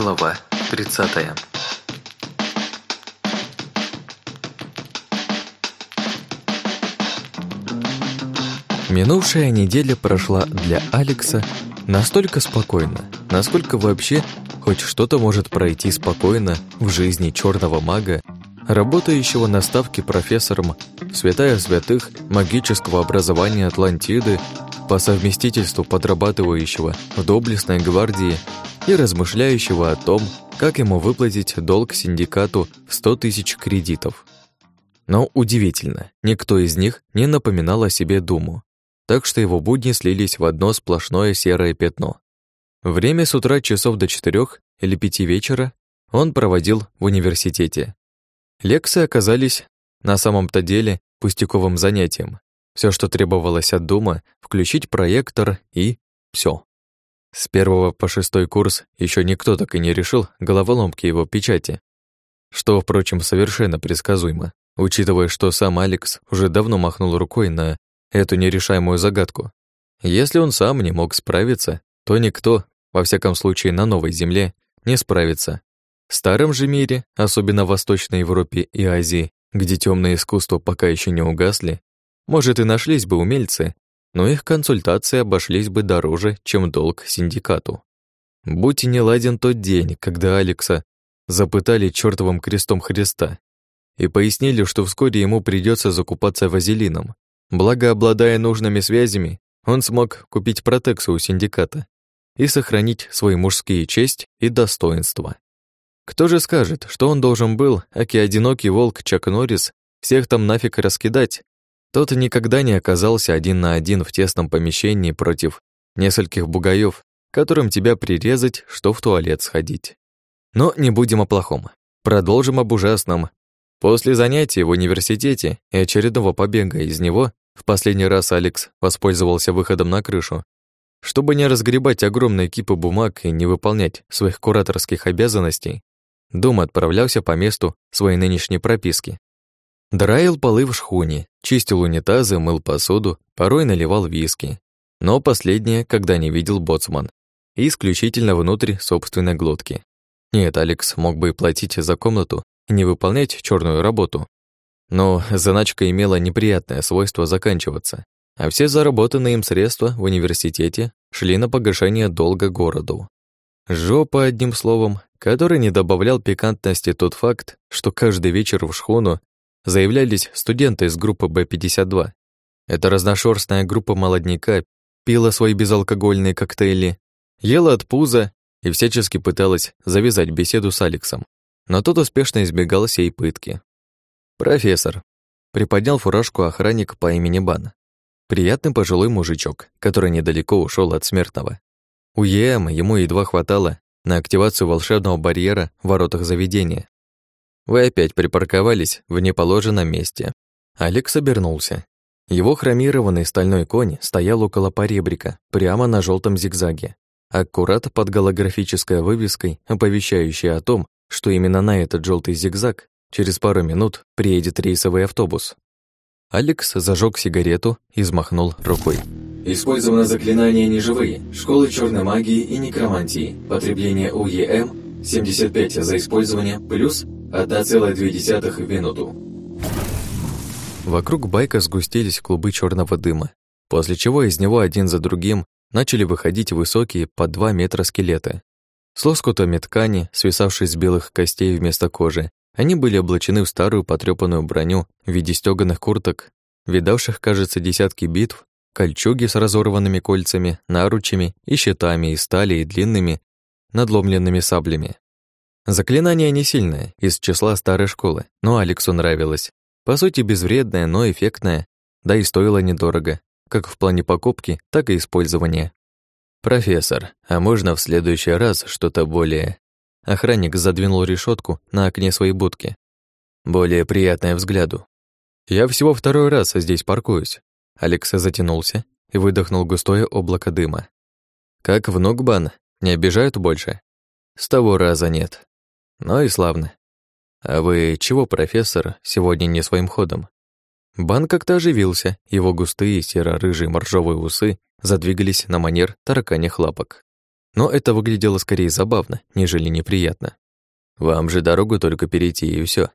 Глава 30 Минувшая неделя прошла для Алекса настолько спокойно, насколько вообще хоть что-то может пройти спокойно в жизни черного мага, работающего на ставке профессором святая святых магического образования Атлантиды по совместительству подрабатывающего в доблестной гвардии и размышляющего о том, как ему выплатить долг синдикату в 100 тысяч кредитов. Но удивительно, никто из них не напоминал о себе Думу, так что его будни слились в одно сплошное серое пятно. Время с утра часов до четырех или пяти вечера он проводил в университете. Лекции оказались на самом-то деле пустяковым занятием. Все, что требовалось от Дума, включить проектор и все. С первого по шестой курс еще никто так и не решил головоломки его печати, что, впрочем, совершенно предсказуемо, учитывая, что сам Алекс уже давно махнул рукой на эту нерешаемую загадку. Если он сам не мог справиться, то никто, во всяком случае на новой земле, не справится. В старом же мире, особенно в Восточной Европе и Азии, где темные искусства пока еще не угасли, может и нашлись бы умельцы, но их консультации обошлись бы дороже, чем долг синдикату. Будь не ладен тот день, когда Алекса запытали чертовым крестом Христа и пояснили, что вскоре ему придется закупаться вазелином, Благо, обладая нужными связями, он смог купить протекцию у синдиката и сохранить свои мужские честь и достоинство. Кто же скажет, что он должен был, аки одинокий волк Чак Норрис, всех там нафиг раскидать? Тот никогда не оказался один на один в тесном помещении против нескольких бугаев, которым тебя прирезать, что в туалет сходить. Но не будем о плохом. Продолжим об ужасном. После занятий в университете и очередного побега из него в последний раз Алекс воспользовался выходом на крышу, чтобы не разгребать огромные кипы бумаг и не выполнять своих кураторских обязанностей. Дом отправлялся по месту своей нынешней прописки. Драил полы в шхуне, чистил унитазы, мыл посуду, порой наливал виски. Но последнее, когда не видел боцман, исключительно внутрь собственной глотки. Нет, Алекс мог бы и платить за комнату и не выполнять черную работу, но заначка имела неприятное свойство заканчиваться, а все заработанные им средства в университете шли на погашение долга городу. Жопа, одним словом, который не добавлял пикантности тот факт, что каждый вечер в шхуну заявлялись студенты из группы Б-52. Эта разношерстная группа молодняка пила свои безалкогольные коктейли, ела от пуза и всячески пыталась завязать беседу с Алексом. Но тот успешно избегал сей пытки. «Профессор», — приподнял фуражку охранник по имени Бан. Приятный пожилой мужичок, который недалеко ушел от смертного. У ЕМ ему едва хватало на активацию волшебного барьера в воротах заведения. «Вы опять припарковались в неположенном месте». Алекс обернулся. Его хромированный стальной конь стоял около поребрика, прямо на желтом зигзаге, аккурат под голографической вывеской, оповещающей о том, что именно на этот желтый зигзаг Через пару минут приедет рейсовый автобус. Алекс зажег сигарету и взмахнул рукой. Использовано заклинание неживые, школы черной магии и некромантии, потребление УЕМ 75 за использование, плюс 1,2 в минуту. Вокруг байка сгустились клубы черного дыма, после чего из него один за другим начали выходить высокие по 2 метра скелеты. С лоскутами ткани, свисавшей с белых костей вместо кожи, они были облачены в старую потрёпанную броню в виде стёганых курток, видавших, кажется, десятки битв, кольчуги с разорванными кольцами, наручами и щитами из стали и длинными, надломленными саблями. Заклинание не сильное, из числа старой школы, но Алексу нравилось. По сути, безвредное, но эффектное, да и стоило недорого, как в плане покупки, так и использования. «Профессор, а можно в следующий раз что-то более Охранник задвинул решетку на окне своей будки. Более приятное взгляду. Я всего второй раз здесь паркуюсь. Алекс затянулся и выдохнул густое облако дыма. Как в Нугбан, не обижают больше? С того раза нет. Ну и славно. А вы чего, профессор, сегодня не своим ходом? Бан как-то оживился, его густые серо-рыжие моржовые усы задвигались на манер тараканьих лапок. Но это выглядело скорее забавно, нежели неприятно. Вам же дорогу только перейти, и все.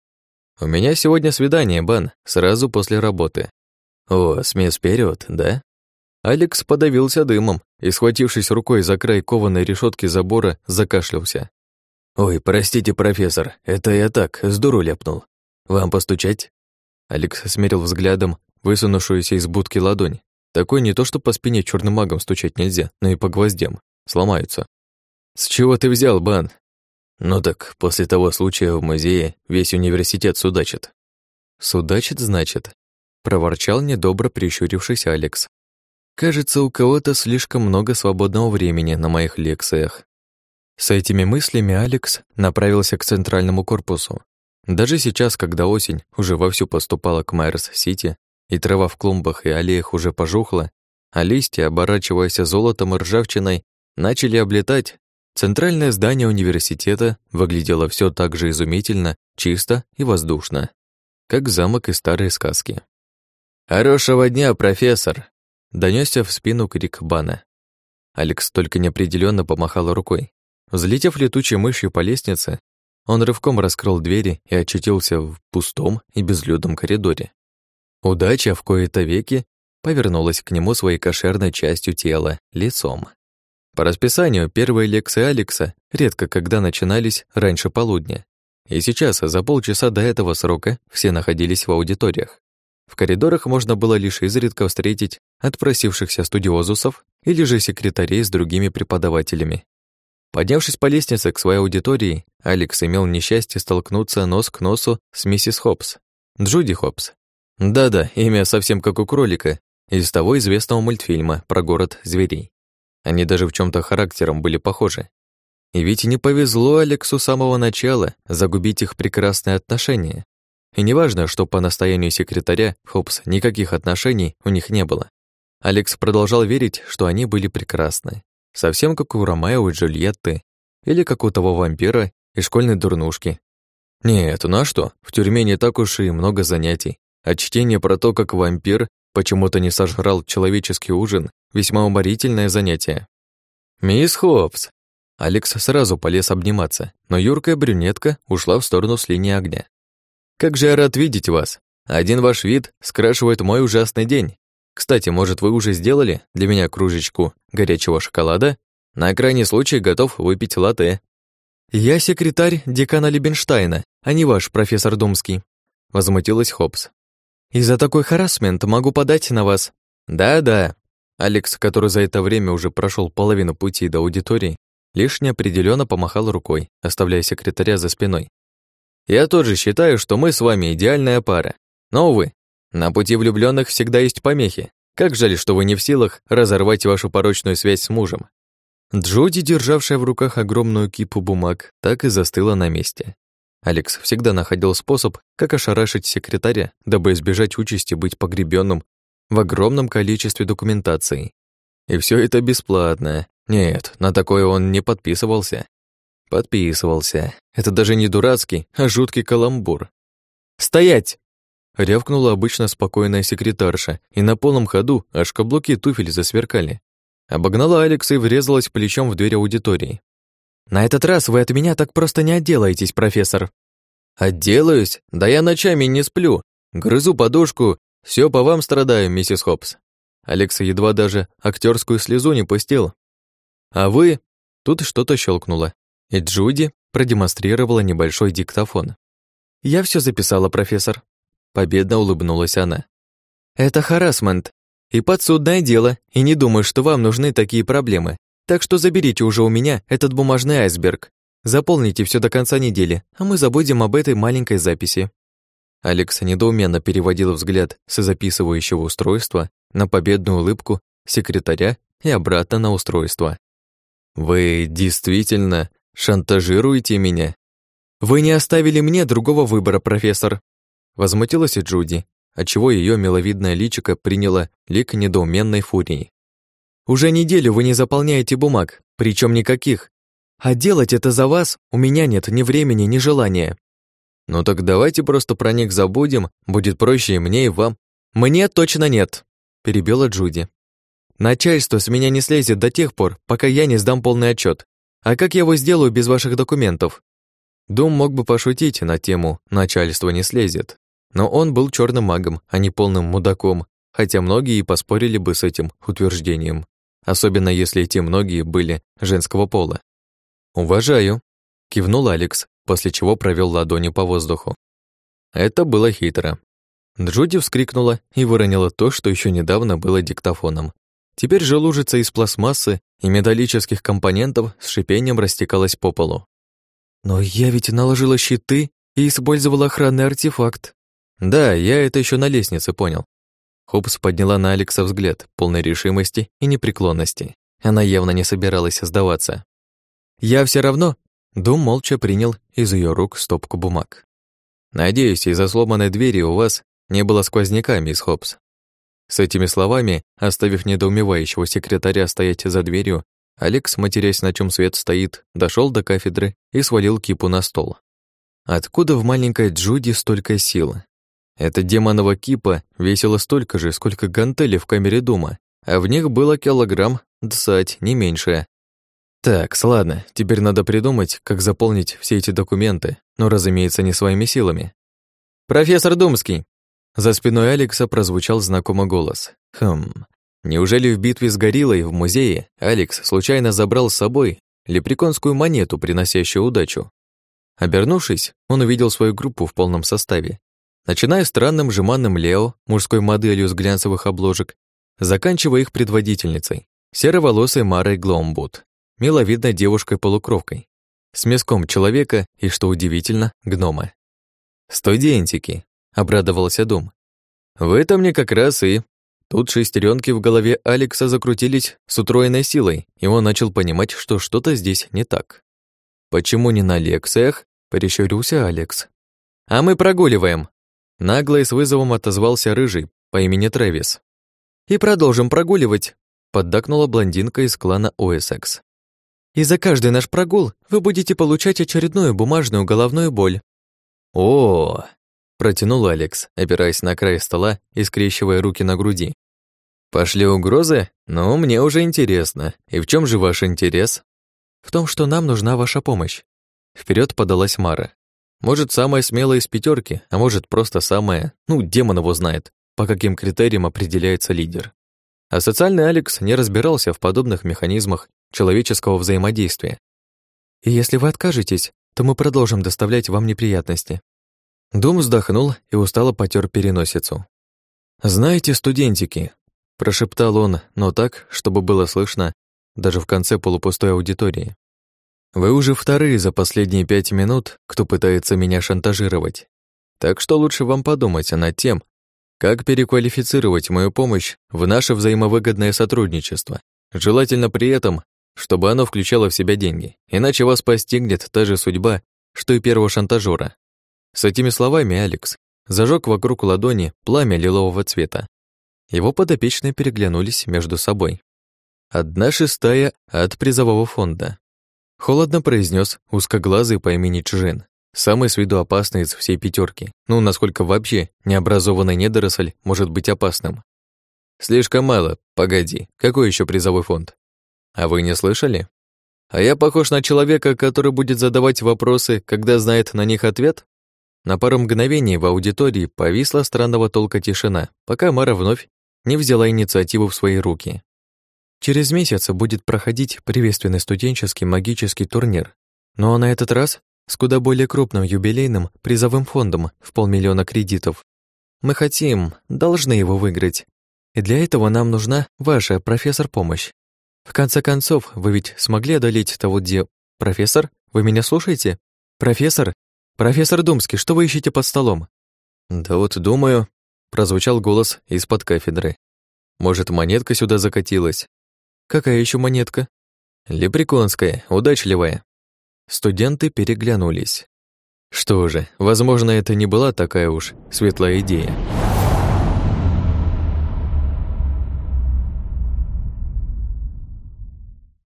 У меня сегодня свидание, Бан, сразу после работы. О, смес вперед, да? Алекс подавился дымом и, схватившись рукой за край кованой решетки забора, закашлялся. «Ой, простите, профессор, это я так, с дуру ляпнул. Вам постучать?» Алекс смерил взглядом высунувшуюся из будки ладонь. Такой не то, что по спине черным магом стучать нельзя, но и по гвоздям. Сломаются. «С чего ты взял, Бан?» «Ну так, после того случая в музее весь университет судачит». «Судачит, значит?» проворчал недобро прищурившись Алекс. Кажется, у кого-то слишком много свободного времени на моих лекциях. С этими мыслями Алекс направился к центральному корпусу. Даже сейчас, когда осень уже вовсю поступала к Майерс-Сити, и трава в клумбах и аллеях уже пожухла, а листья, оборачиваясь золотом и ржавчиной, начали облетать, центральное здание университета выглядело все так же изумительно, чисто и воздушно, как замок из старой сказки. «Хорошего дня, профессор!» — донесся в спину крик Бана. Алекс только неопределенно помахал рукой. Взлетев летучей мышью по лестнице, он рывком раскрыл двери и очутился в пустом и безлюдном коридоре. Удача в кои-то веки повернулась к нему своей кошерной частью тела, лицом. По расписанию, первые лекции Алекса редко когда начинались раньше полудня. И сейчас, за полчаса до этого срока, все находились в аудиториях. В коридорах можно было лишь изредка встретить отпросившихся студиозусов или же секретарей с другими преподавателями. Поднявшись по лестнице к своей аудитории, Алекс имел несчастье столкнуться нос к носу с миссис Хопс, Джуди Хопс. Да-да, имя совсем как у кролика, из того известного мультфильма про город зверей. Они даже в чем то характером были похожи. И ведь не повезло Алексу с самого начала загубить их прекрасные отношения. И неважно, что по настоянию секретаря Хопс никаких отношений у них не было. Алекс продолжал верить, что они были прекрасны. Совсем как у Ромео и Джульетты, или как у того вампира и школьной дурнушки. Нет, ну а что, в тюрьме не так уж и много занятий, а чтение про то, как вампир почему-то не сожрал человеческий ужин, весьма уморительное занятие. «Мисс Хопс!» Алекс сразу полез обниматься, но юркая брюнетка ушла в сторону с линии огня. Как же я рад видеть вас. Один ваш вид скрашивает мой ужасный день. Кстати, может, вы уже сделали для меня кружечку горячего шоколада? На крайний случай готов выпить латте. Я секретарь декана Либенштейна, а не ваш профессор Думский, возмутилась Хопс. И за такой харасмент могу подать на вас. Да-да. Алекс, который за это время уже прошел половину пути до аудитории, лишь неопределенно помахал рукой, оставляя секретаря за спиной. Я тоже считаю, что мы с вами идеальная пара. Но, увы, на пути влюбленных всегда есть помехи. Как жаль, что вы не в силах разорвать вашу порочную связь с мужем. Джоди, державшая в руках огромную кипу бумаг, так и застыла на месте. Алекс всегда находил способ, как ошарашить секретаря, дабы избежать участи быть погребенным в огромном количестве документации. И все это бесплатно. Нет, на такое он не подписывался. Подписывался. Это даже не дурацкий, а жуткий каламбур. «Стоять!» Рявкнула обычно спокойная секретарша, и на полном ходу аж каблуки туфель засверкали. Обогнала Алекса и врезалась плечом в дверь аудитории. «На этот раз вы от меня так просто не отделаетесь, профессор». «Отделаюсь? Да я ночами не сплю. Грызу подушку, все по вам страдаю, миссис Хопс». Алекса едва даже актерскую слезу не пустил. «А вы...» Тут что-то щелкнуло, и Джуди продемонстрировала небольшой диктофон. «Я все записала, профессор», — победно улыбнулась она. «Это харасмент и подсудное дело, и не думаю, что вам нужны такие проблемы. Так что заберите уже у меня этот бумажный айсберг. Заполните все до конца недели, а мы забудем об этой маленькой записи». Алекс недоуменно переводил взгляд с записывающего устройства на победную улыбку секретаря и обратно на устройство. «Вы действительно Шантажируете меня? Вы не оставили мне другого выбора, профессор. Возмутилась и Джуди, отчего ее миловидное личико приняло лик недоуменной фурии. Уже неделю вы не заполняете бумаг, причем никаких. А делать это за вас у меня нет ни времени, ни желания. Ну так давайте просто про них забудем, будет проще и мне, и вам. Мне точно нет, перебила Джуди. Начальство с меня не слезет до тех пор, пока я не сдам полный отчет. А как я его сделаю без ваших документов? Дум мог бы пошутить на тему «начальство не слезет». Но он был черным магом, а не полным мудаком, хотя многие и поспорили бы с этим утверждением, особенно если эти многие были женского пола. «Уважаю», — кивнул Алекс, после чего провел ладони по воздуху. Это было хитро. Джуди вскрикнула и выронила то, что еще недавно было диктофоном. Теперь же лужица из пластмассы и металлических компонентов с шипением растекалась по полу. «Но я ведь наложила щиты и использовала охранный артефакт». «Да, я это еще на лестнице понял». Хопс подняла на Алекса взгляд, полной решимости и непреклонности. Она явно не собиралась сдаваться. «Я все равно...» Дум молча принял из ее рук стопку бумаг. «Надеюсь, из-за сломанной двери у вас не было сквозняка, мисс Хопс». С этими словами, оставив недоумевающего секретаря стоять за дверью, Алекс, матерясь, на чем свет стоит, дошел до кафедры и свалил кипу на стол. Откуда в маленькой Джуди столько сил? Эта демонова кипа весила столько же, сколько гантели в камере дома, а в них было килограмм дсать, не меньше. Так, ладно, теперь надо придумать, как заполнить все эти документы, но, разумеется, не своими силами. «Профессор Думский!» За спиной Алекса прозвучал знакомый голос. Хм, Неужели в битве с гориллой в музее Алекс случайно забрал с собой лепреконскую монету, приносящую удачу? Обернувшись, он увидел свою группу в полном составе. Начиная странным жеманным Лео, мужской моделью с глянцевых обложек, заканчивая их предводительницей, сероволосой Марой Гломбут, миловидной девушкой-полукровкой, с мяском человека и, что удивительно, гнома. «Студентики», — обрадовался Дум. «Вы-то мне как раз и Тут шестеренки в голове Алекса закрутились с утроенной силой, и он начал понимать, что что-то здесь не так. «Почему не на лекциях?» — прищурился Алекс. «А мы прогуливаем!» Нагло и с вызовом отозвался рыжий по имени Трэвис. «И продолжим прогуливать!» — поддакнула блондинка из клана Уэссекс. «И за каждый наш прогул вы будете получать очередную бумажную головную боль». «О, Протянул Алекс, опираясь на край стола и скрещивая руки на груди. «Пошли угрозы? Ну, мне уже интересно. И в чем же ваш интерес?» «В том, что нам нужна ваша помощь». Вперед подалась Мара. Может, самая смелая из пятерки, а может, просто самая, ну, демон его знает, по каким критериям определяется лидер. А социальный Алекс не разбирался в подобных механизмах человеческого взаимодействия. «И если вы откажетесь, то мы продолжим доставлять вам неприятности», Дом вздохнул и устало потер переносицу. «Знаете, студентики», — прошептал он, но так, чтобы было слышно даже в конце полупустой аудитории. «Вы уже вторые за последние пять минут, кто пытается меня шантажировать. Так что лучше вам подумать над тем, как переквалифицировать мою помощь в наше взаимовыгодное сотрудничество, желательно при этом, чтобы оно включало в себя деньги, иначе вас постигнет та же судьба, что и первого шантажера. С этими словами Алекс зажег вокруг ладони пламя лилового цвета. Его подопечные переглянулись между собой. «Одна шестая от призового фонда», — холодно произнес узкоглазый по имени Чжин, самый с виду опасный из всей пятерки. Ну, насколько вообще необразованный недоросль может быть опасным. «Слишком мало. Погоди, какой еще призовой фонд? А вы не слышали? А я похож на человека, который будет задавать вопросы, когда знает на них ответ?» На пару мгновений в аудитории повисла странного толка тишина, пока Мара вновь не взяла инициативу в свои руки. Через месяц будет проходить приветственный студенческий магический турнир, но на этот раз с куда более крупным юбилейным призовым фондом в полмиллиона кредитов. Мы хотим, должны его выиграть. И для этого нам нужна ваша, профессор, помощь. В конце концов, вы ведь смогли одолеть того где... Профессор, вы меня слушаете? Профессор, «Профессор Думский, что вы ищете под столом?» «Да вот думаю», — прозвучал голос из-под кафедры. «Может, монетка сюда закатилась?» «Какая еще монетка?» «Лепреконская, удачливая». Студенты переглянулись. Что же, возможно, это не была такая уж светлая идея.